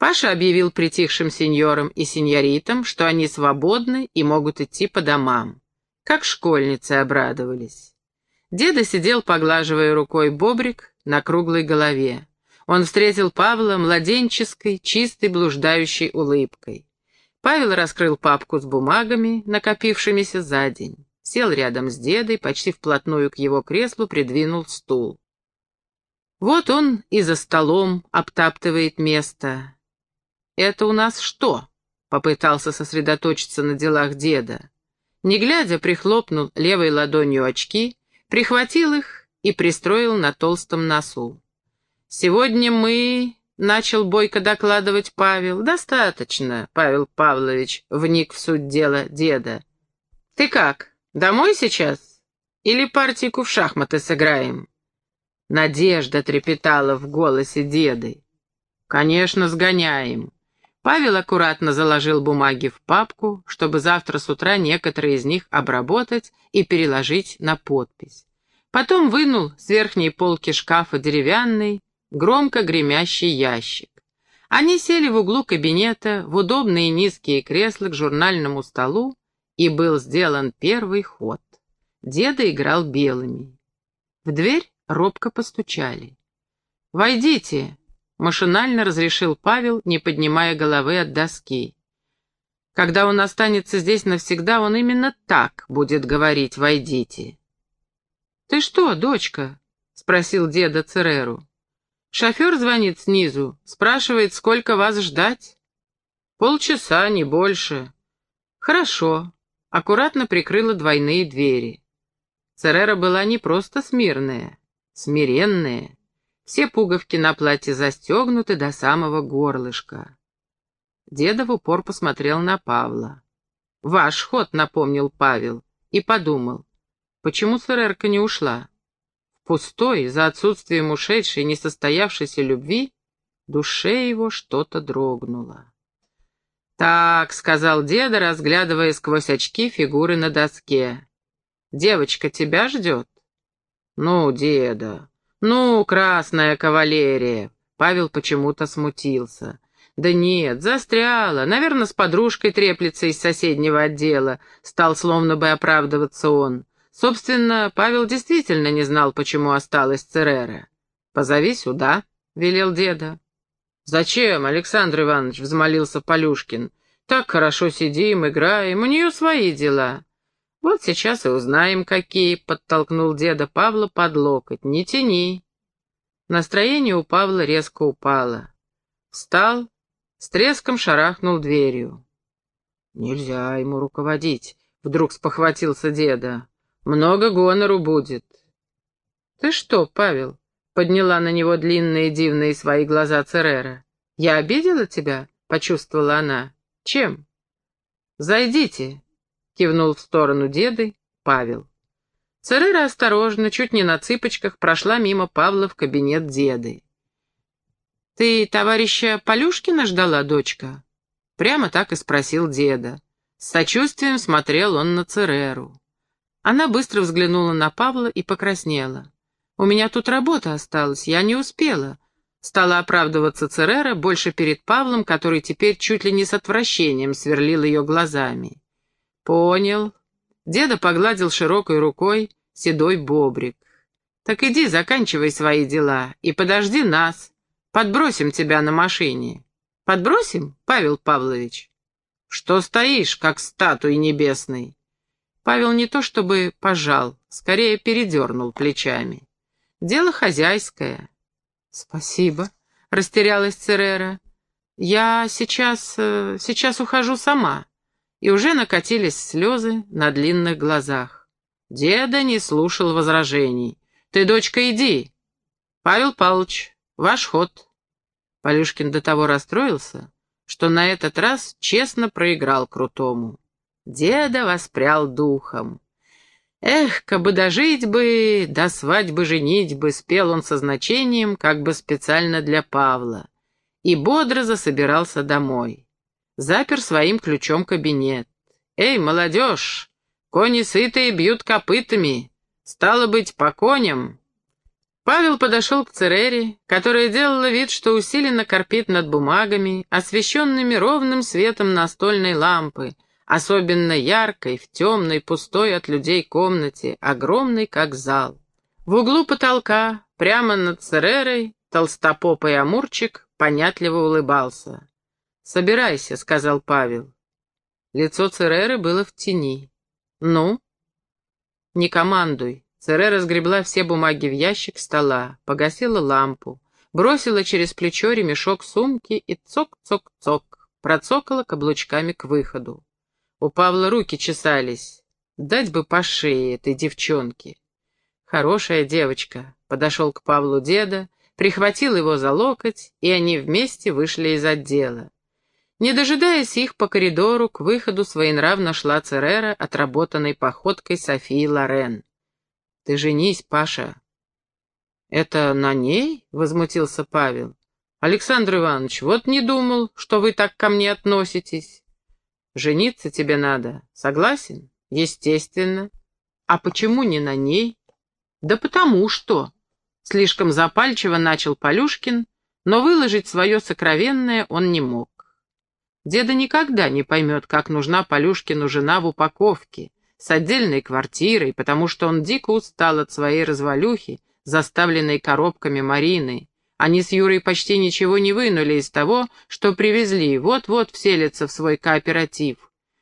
Паша объявил притихшим сеньорам и сеньоритам, что они свободны и могут идти по домам. Как школьницы обрадовались. Деда сидел, поглаживая рукой бобрик на круглой голове. Он встретил Павла младенческой, чистой, блуждающей улыбкой. Павел раскрыл папку с бумагами, накопившимися за день. Сел рядом с дедой, почти вплотную к его креслу придвинул стул. Вот он и за столом обтаптывает место. «Это у нас что?» — попытался сосредоточиться на делах деда. Не глядя, прихлопнул левой ладонью очки, прихватил их и пристроил на толстом носу. «Сегодня мы...» — начал бойко докладывать Павел. «Достаточно, Павел Павлович», — вник в суть дела деда. «Ты как, домой сейчас? Или партийку в шахматы сыграем?» Надежда трепетала в голосе деды. «Конечно, сгоняем. Павел аккуратно заложил бумаги в папку, чтобы завтра с утра некоторые из них обработать и переложить на подпись. Потом вынул с верхней полки шкафа деревянный, громко гремящий ящик. Они сели в углу кабинета в удобные низкие кресла к журнальному столу, и был сделан первый ход. Деда играл белыми. В дверь робко постучали. «Войдите!» Машинально разрешил Павел, не поднимая головы от доски. Когда он останется здесь навсегда, он именно так будет говорить «войдите». «Ты что, дочка?» — спросил деда Цереру. «Шофер звонит снизу, спрашивает, сколько вас ждать?» «Полчаса, не больше». «Хорошо». Аккуратно прикрыла двойные двери. Церера была не просто смирная, смиренная. Все пуговки на платье застегнуты до самого горлышка. Деда в упор посмотрел на Павла. «Ваш ход», — напомнил Павел, и подумал, почему сырерка не ушла? В пустой, за отсутствием ушедшей, несостоявшейся любви, душе его что-то дрогнуло. «Так», — сказал деда, разглядывая сквозь очки фигуры на доске. «Девочка тебя ждет?» «Ну, деда, «Ну, красная кавалерия!» Павел почему-то смутился. «Да нет, застряла. Наверное, с подружкой треплется из соседнего отдела», — стал словно бы оправдываться он. Собственно, Павел действительно не знал, почему осталась Церера. «Позови сюда», — велел деда. «Зачем, Александр Иванович?» — взмолился Полюшкин. «Так хорошо сидим, играем, у нее свои дела». «Вот сейчас и узнаем, какие», — подтолкнул деда Павла под локоть. «Не тяни». Настроение у Павла резко упало. Встал, с треском шарахнул дверью. «Нельзя ему руководить», — вдруг спохватился деда. «Много гонору будет». «Ты что, Павел?» — подняла на него длинные дивные свои глаза Церера. «Я обидела тебя?» — почувствовала она. «Чем?» «Зайдите», кивнул в сторону деды Павел. Церера осторожно, чуть не на цыпочках, прошла мимо Павла в кабинет деды. «Ты товарища Полюшкина ждала, дочка?» Прямо так и спросил деда. С сочувствием смотрел он на Цереру. Она быстро взглянула на Павла и покраснела. «У меня тут работа осталась, я не успела», — стала оправдываться Церера больше перед Павлом, который теперь чуть ли не с отвращением сверлил ее глазами. «Понял». Деда погладил широкой рукой седой бобрик. «Так иди, заканчивай свои дела и подожди нас. Подбросим тебя на машине». «Подбросим, Павел Павлович?» «Что стоишь, как статуй небесный?» Павел не то чтобы пожал, скорее передернул плечами. «Дело хозяйское». «Спасибо», — растерялась Церера. «Я сейчас... Э, сейчас ухожу сама и уже накатились слезы на длинных глазах. Деда не слушал возражений. «Ты, дочка, иди!» «Павел Павлович, ваш ход!» Полюшкин до того расстроился, что на этот раз честно проиграл Крутому. Деда воспрял духом. «Эх, кабы дожить бы, до свадьбы женить бы», — спел он со значением, как бы специально для Павла, и бодро засобирался домой запер своим ключом кабинет. «Эй, молодежь! Кони сытые бьют копытами. Стало быть, по коням!» Павел подошел к Церере, которая делала вид, что усиленно корпит над бумагами, освещенными ровным светом настольной лампы, особенно яркой, в темной, пустой от людей комнате, огромной, как зал. В углу потолка, прямо над Церерой, толстопопый амурчик понятливо улыбался. «Собирайся», — сказал Павел. Лицо Цереры было в тени. «Ну?» «Не командуй», Цере разгребла все бумаги в ящик стола, погасила лампу, бросила через плечо ремешок сумки и цок-цок-цок, процокала каблучками к выходу. У Павла руки чесались. Дать бы по шее этой девчонке. Хорошая девочка. Подошел к Павлу деда, прихватил его за локоть, и они вместе вышли из отдела. Не дожидаясь их по коридору, к выходу своенравно шла Церера, отработанной походкой Софии Лорен. Ты женись, Паша. Это на ней? Возмутился Павел. Александр Иванович, вот не думал, что вы так ко мне относитесь. Жениться тебе надо. Согласен? Естественно. А почему не на ней? Да потому что. Слишком запальчиво начал Полюшкин, но выложить свое сокровенное он не мог. Деда никогда не поймет, как нужна Полюшкину жена в упаковке, с отдельной квартирой, потому что он дико устал от своей развалюхи, заставленной коробками Марины. Они с Юрой почти ничего не вынули из того, что привезли, вот-вот вселятся в свой кооператив.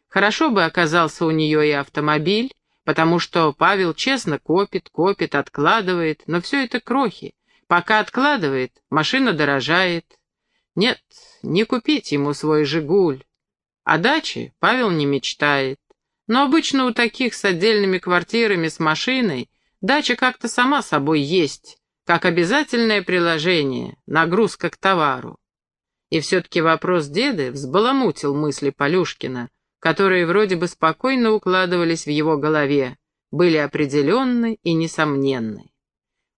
Хорошо бы оказался у нее и автомобиль, потому что Павел честно копит, копит, откладывает, но все это крохи. Пока откладывает, машина дорожает. Нет, не купить ему свой «Жигуль». О даче Павел не мечтает. Но обычно у таких с отдельными квартирами с машиной дача как-то сама собой есть, как обязательное приложение, нагрузка к товару. И все-таки вопрос деда взбаламутил мысли Полюшкина, которые вроде бы спокойно укладывались в его голове, были определенны и несомненны.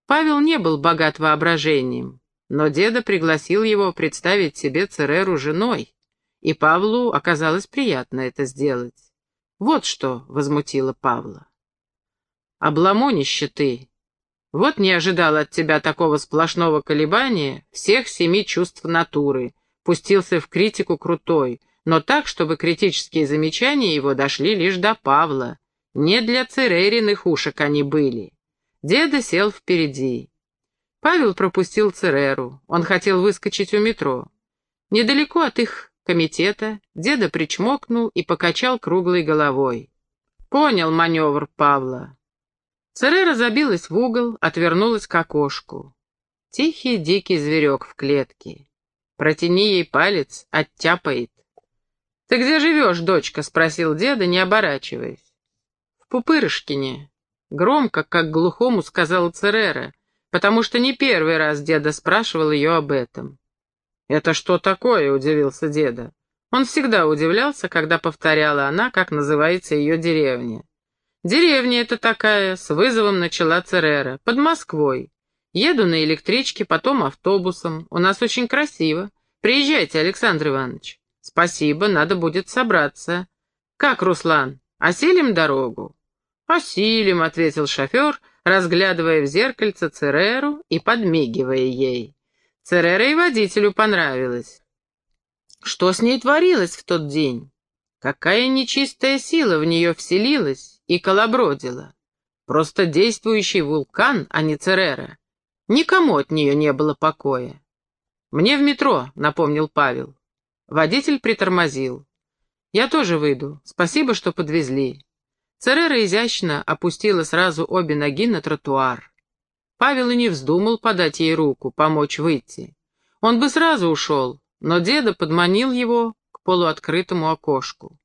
Павел не был богат воображением, но деда пригласил его представить себе Цереру женой, и Павлу оказалось приятно это сделать. Вот что возмутило Павла. «Обломонище ты! Вот не ожидал от тебя такого сплошного колебания всех семи чувств натуры, пустился в критику крутой, но так, чтобы критические замечания его дошли лишь до Павла. Не для Церериных ушек они были. Деда сел впереди. Павел пропустил Цереру, он хотел выскочить у метро. Недалеко от их комитета, деда причмокнул и покачал круглой головой. Понял маневр Павла. Церера забилась в угол, отвернулась к окошку. Тихий дикий зверек в клетке. Протяни ей палец, оттяпает. «Ты где живешь, дочка?» — спросил деда, не оборачиваясь. «В Пупырышкине». Громко, как глухому, сказала Церера, потому что не первый раз деда спрашивал ее об этом. «Это что такое?» — удивился деда. Он всегда удивлялся, когда повторяла она, как называется ее деревня. «Деревня это такая, с вызовом начала Церера, под Москвой. Еду на электричке, потом автобусом. У нас очень красиво. Приезжайте, Александр Иванович». «Спасибо, надо будет собраться». «Как, Руслан, осилим дорогу?» «Осилим», — ответил шофер, разглядывая в зеркальце Цереру и подмигивая ей. Церера и водителю понравилось. Что с ней творилось в тот день? Какая нечистая сила в нее вселилась и колобродила? Просто действующий вулкан, а не Церера. Никому от нее не было покоя. «Мне в метро», — напомнил Павел. Водитель притормозил. «Я тоже выйду. Спасибо, что подвезли». Церера изящно опустила сразу обе ноги на тротуар. Павел и не вздумал подать ей руку, помочь выйти. Он бы сразу ушел, но деда подманил его к полуоткрытому окошку.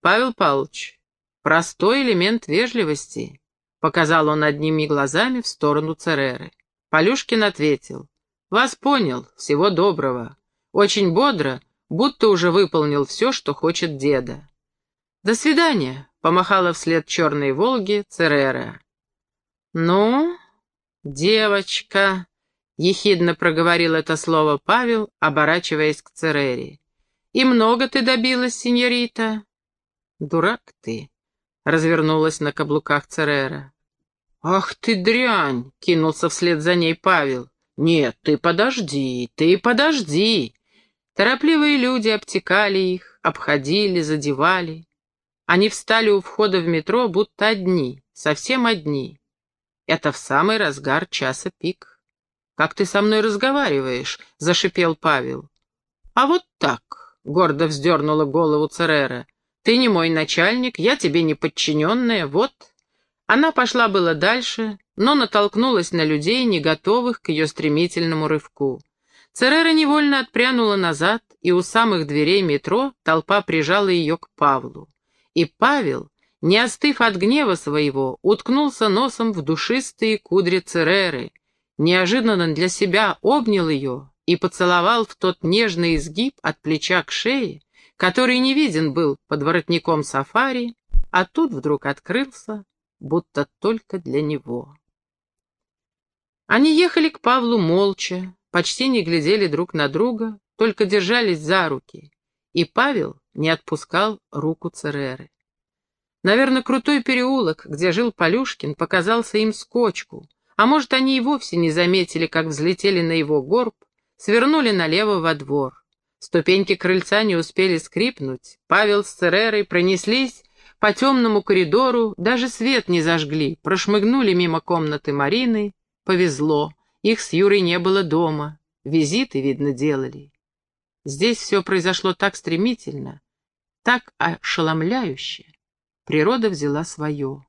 «Павел Павлович, простой элемент вежливости», — показал он одними глазами в сторону Цереры. Полюшкин ответил. «Вас понял, всего доброго. Очень бодро, будто уже выполнил все, что хочет деда». «До свидания», — помахала вслед черной Волге Церера. «Ну, «Девочка!» — ехидно проговорил это слово Павел, оборачиваясь к Церере. «И много ты добилась, сеньорита?» «Дурак ты!» — развернулась на каблуках Церера. «Ах ты дрянь!» — кинулся вслед за ней Павел. «Нет, ты подожди, ты подожди!» Торопливые люди обтекали их, обходили, задевали. Они встали у входа в метро, будто одни, совсем одни. Это в самый разгар часа пик. «Как ты со мной разговариваешь?» — зашипел Павел. «А вот так», — гордо вздернула голову Церера. «Ты не мой начальник, я тебе не подчиненная, вот». Она пошла было дальше, но натолкнулась на людей, не готовых к ее стремительному рывку. Церера невольно отпрянула назад, и у самых дверей метро толпа прижала ее к Павлу. И Павел, не остыв от гнева своего, уткнулся носом в душистые кудри Цереры, неожиданно для себя обнял ее и поцеловал в тот нежный изгиб от плеча к шее, который не виден был под воротником сафари, а тут вдруг открылся, будто только для него. Они ехали к Павлу молча, почти не глядели друг на друга, только держались за руки, и Павел не отпускал руку Цереры. Наверное, крутой переулок, где жил Полюшкин, показался им скочку, а может, они и вовсе не заметили, как взлетели на его горб, свернули налево во двор. Ступеньки крыльца не успели скрипнуть, Павел с Церерой пронеслись по темному коридору, даже свет не зажгли, прошмыгнули мимо комнаты Марины. Повезло, их с Юрой не было дома, визиты, видно, делали. Здесь все произошло так стремительно, так ошеломляюще. Природа взяла свое.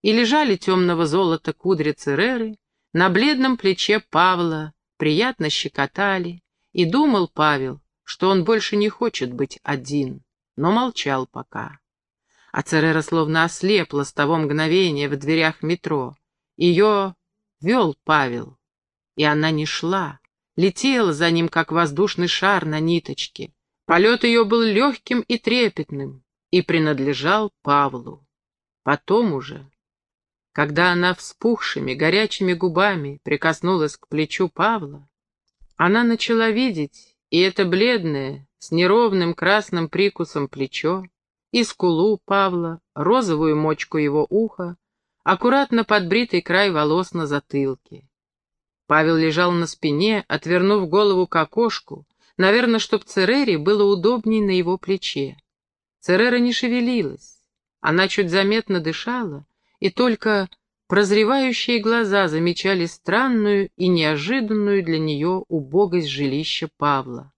И лежали темного золота кудри Цереры, на бледном плече Павла приятно щекотали, и думал Павел, что он больше не хочет быть один, но молчал пока. А Церера словно ослепла с того мгновения в дверях метро. Ее вел Павел, и она не шла, летела за ним, как воздушный шар на ниточке. Полет ее был легким и трепетным и принадлежал Павлу. Потом уже, когда она вспухшими, горячими губами прикоснулась к плечу Павла, она начала видеть и это бледное, с неровным красным прикусом плечо, и скулу Павла, розовую мочку его уха, аккуратно подбритый край волос на затылке. Павел лежал на спине, отвернув голову к окошку, наверное, чтоб Церере было удобней на его плече. Церера не шевелилась, она чуть заметно дышала, и только прозревающие глаза замечали странную и неожиданную для нее убогость жилища Павла.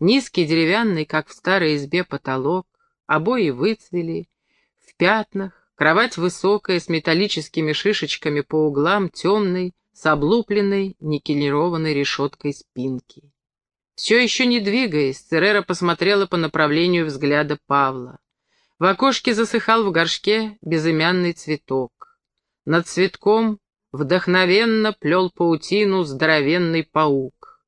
Низкий деревянный, как в старой избе, потолок, обои выцвели, в пятнах, кровать высокая, с металлическими шишечками по углам, темной, с облупленной, никелированной решеткой спинки. Все еще не двигаясь, Церера посмотрела по направлению взгляда Павла. В окошке засыхал в горшке безымянный цветок. Над цветком вдохновенно плел паутину здоровенный паук.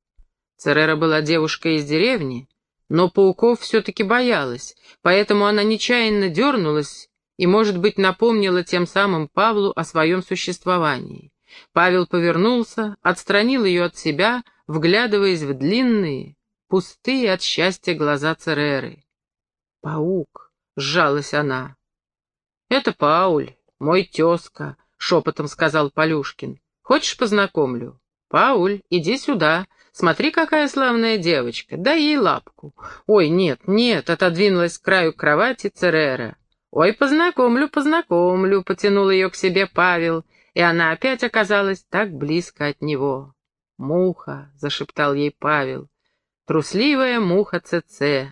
Церера была девушкой из деревни, но пауков все-таки боялась, поэтому она нечаянно дернулась и, может быть, напомнила тем самым Павлу о своем существовании. Павел повернулся, отстранил ее от себя, вглядываясь в длинные, пустые от счастья глаза Цереры. «Паук!» — сжалась она. «Это Пауль, мой тезка», — шепотом сказал Полюшкин. «Хочешь, познакомлю?» «Пауль, иди сюда», Смотри, какая славная девочка, дай ей лапку. Ой, нет, нет, отодвинулась к краю кровати Церера. Ой, познакомлю, познакомлю, потянул ее к себе Павел, и она опять оказалась так близко от него. «Муха», — зашептал ей Павел, — «трусливая муха ЦЦ».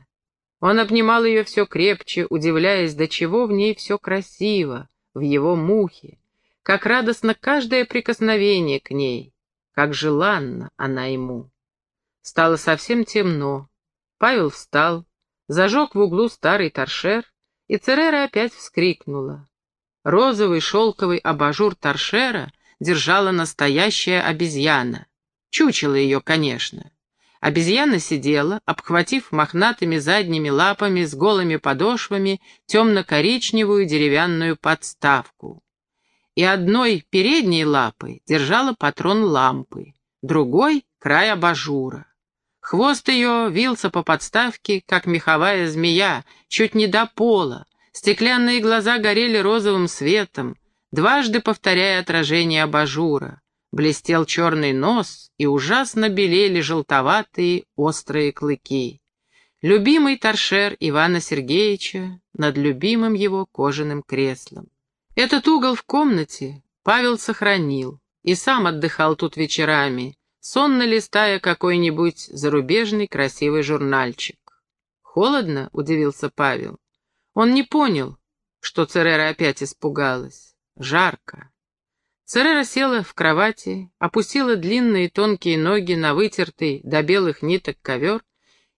Он обнимал ее все крепче, удивляясь, до чего в ней все красиво, в его мухе, как радостно каждое прикосновение к ней как желанна она ему. Стало совсем темно. Павел встал, зажег в углу старый торшер, и Церера опять вскрикнула. Розовый шелковый абажур торшера держала настоящая обезьяна. Чучело ее, конечно. Обезьяна сидела, обхватив мохнатыми задними лапами с голыми подошвами темно-коричневую деревянную подставку и одной передней лапой держала патрон лампы, другой — край абажура. Хвост ее вился по подставке, как меховая змея, чуть не до пола. Стеклянные глаза горели розовым светом. дважды повторяя отражение абажура. Блестел черный нос, и ужасно белели желтоватые острые клыки. Любимый торшер Ивана Сергеевича над любимым его кожаным креслом. Этот угол в комнате Павел сохранил и сам отдыхал тут вечерами, сонно листая какой-нибудь зарубежный красивый журнальчик. «Холодно?» — удивился Павел. Он не понял, что Церера опять испугалась. Жарко. Церера села в кровати, опустила длинные тонкие ноги на вытертый до белых ниток ковер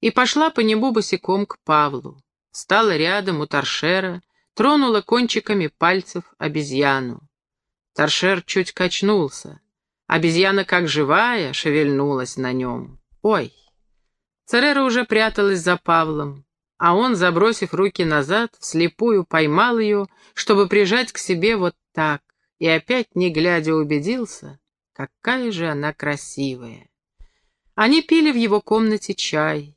и пошла по небу босиком к Павлу. Стала рядом у торшера, тронула кончиками пальцев обезьяну. Торшер чуть качнулся. Обезьяна, как живая, шевельнулась на нем. «Ой!» Церера уже пряталась за Павлом, а он, забросив руки назад, вслепую поймал ее, чтобы прижать к себе вот так, и опять, не глядя, убедился, какая же она красивая. Они пили в его комнате чай.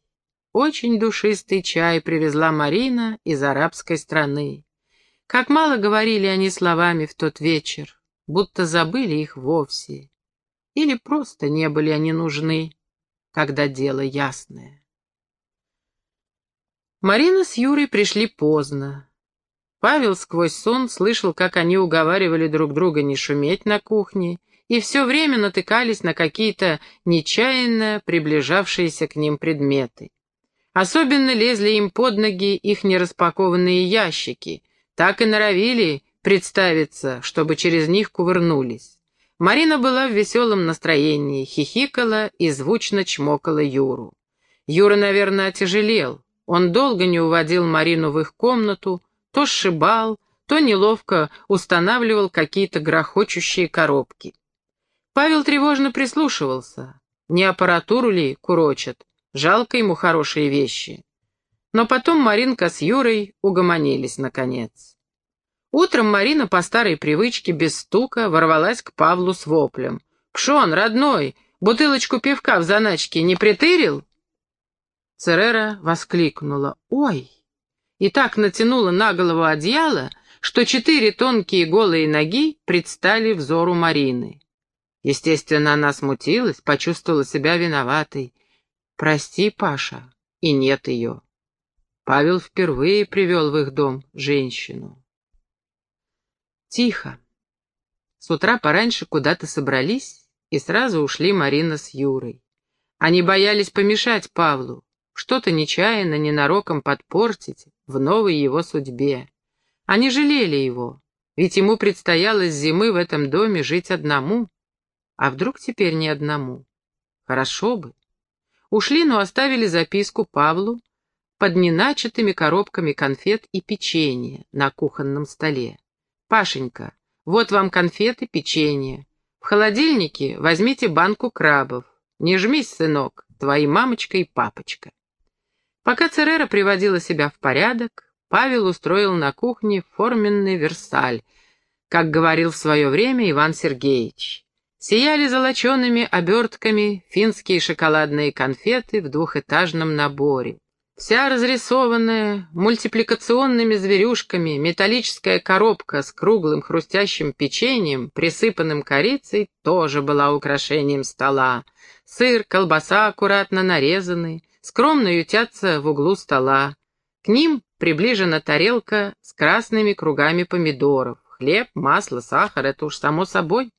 Очень душистый чай привезла Марина из арабской страны. Как мало говорили они словами в тот вечер, будто забыли их вовсе. Или просто не были они нужны когда дело ясное. Марина с Юрой пришли поздно. Павел сквозь сон слышал, как они уговаривали друг друга не шуметь на кухне, и все время натыкались на какие-то нечаянно приближавшиеся к ним предметы. Особенно лезли им под ноги их нераспакованные ящики, так и норовили представиться, чтобы через них кувырнулись. Марина была в веселом настроении, хихикала и звучно чмокала Юру. Юра, наверное, отяжелел. Он долго не уводил Марину в их комнату, то сшибал, то неловко устанавливал какие-то грохочущие коробки. Павел тревожно прислушивался. Не аппаратуру ли курочат? Жалко ему хорошие вещи. Но потом Маринка с Юрой угомонились, наконец. Утром Марина по старой привычке без стука ворвалась к Павлу с воплем. «Пшон, родной, бутылочку пивка в заначке не притырил?» Церера воскликнула «Ой!» И так натянула на голову одеяло, что четыре тонкие голые ноги предстали взору Марины. Естественно, она смутилась, почувствовала себя виноватой. «Прости, Паша», и нет ее. Павел впервые привел в их дом женщину. Тихо. С утра пораньше куда-то собрались и сразу ушли Марина с Юрой. Они боялись помешать Павлу, что-то нечаянно, ненароком подпортить в новой его судьбе. Они жалели его, ведь ему предстояло с зимы в этом доме жить одному. А вдруг теперь не одному? Хорошо бы. Ушли, но оставили записку Павлу под неначатыми коробками конфет и печенья на кухонном столе. «Пашенька, вот вам конфеты, печенье. В холодильнике возьмите банку крабов. Не жмись, сынок, твои мамочка и папочка». Пока Церера приводила себя в порядок, Павел устроил на кухне форменный Версаль, как говорил в свое время Иван Сергеевич. Сияли золочеными обертками финские шоколадные конфеты в двухэтажном наборе. Вся разрисованная мультипликационными зверюшками металлическая коробка с круглым хрустящим печеньем, присыпанным корицей, тоже была украшением стола. Сыр, колбаса аккуратно нарезаны, скромно ютятся в углу стола. К ним приближена тарелка с красными кругами помидоров. Хлеб, масло, сахар — это уж само собой.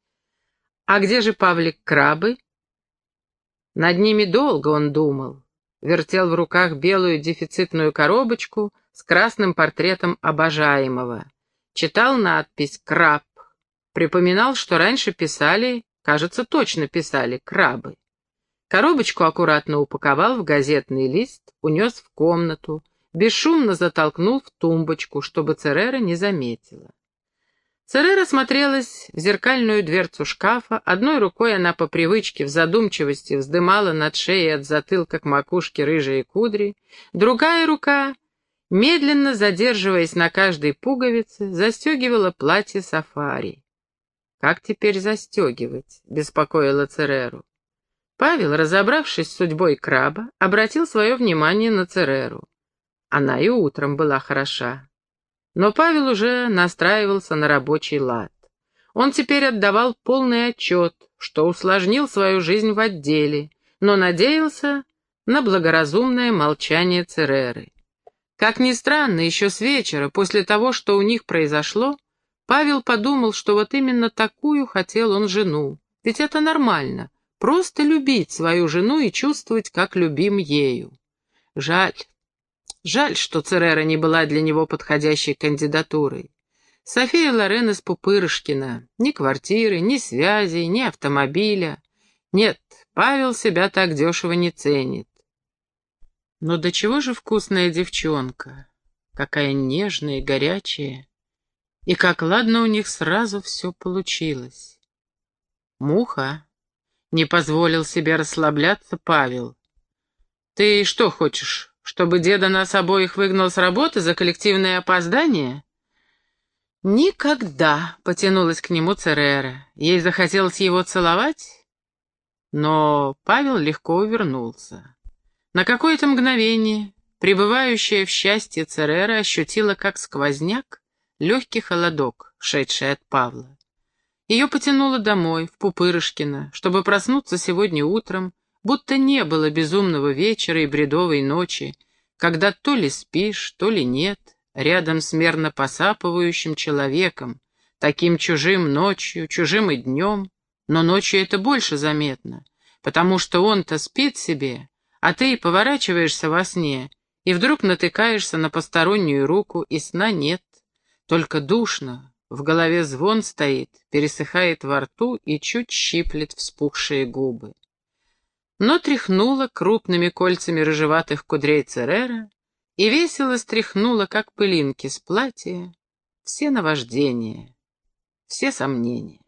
А где же Павлик крабы? Над ними долго он думал вертел в руках белую дефицитную коробочку с красным портретом обожаемого. Читал надпись «Краб». Припоминал, что раньше писали, кажется, точно писали, крабы. Коробочку аккуратно упаковал в газетный лист, унес в комнату, бесшумно затолкнул в тумбочку, чтобы Церера не заметила. Церера смотрелась в зеркальную дверцу шкафа, одной рукой она по привычке в задумчивости вздымала над шеей от затылка к макушке рыжие кудри, другая рука, медленно задерживаясь на каждой пуговице, застегивала платье сафари. «Как теперь застегивать?» — беспокоила Цереру. Павел, разобравшись с судьбой краба, обратил свое внимание на Цереру. Она и утром была хороша. Но Павел уже настраивался на рабочий лад. Он теперь отдавал полный отчет, что усложнил свою жизнь в отделе, но надеялся на благоразумное молчание Цереры. Как ни странно, еще с вечера, после того, что у них произошло, Павел подумал, что вот именно такую хотел он жену. Ведь это нормально, просто любить свою жену и чувствовать, как любим ею. Жаль, жаль, что Церера не была для него подходящей кандидатурой. София Лорен из Пупырышкина. Ни квартиры, ни связи, ни автомобиля. Нет, Павел себя так дешево не ценит. Но до чего же вкусная девчонка, какая нежная и горячая, и как ладно у них сразу все получилось. Муха не позволил себе расслабляться Павел. «Ты что хочешь, чтобы деда нас обоих выгнал с работы за коллективное опоздание?» «Никогда!» — потянулась к нему Церера. Ей захотелось его целовать, но Павел легко увернулся. На какое-то мгновение пребывающая в счастье Церера ощутила, как сквозняк, легкий холодок, шедший от Павла. Ее потянуло домой, в Пупырышкино, чтобы проснуться сегодня утром, будто не было безумного вечера и бредовой ночи, когда то ли спишь, то ли нет, рядом с мерно посапывающим человеком, таким чужим ночью, чужим и днем, но ночью это больше заметно, потому что он-то спит себе, а ты поворачиваешься во сне, и вдруг натыкаешься на постороннюю руку, и сна нет. Только душно, в голове звон стоит, пересыхает во рту и чуть щиплет вспухшие губы. Но тряхнула крупными кольцами рыжеватых кудрей Церера и весело стряхнула, как пылинки с платья, все наваждения, все сомнения.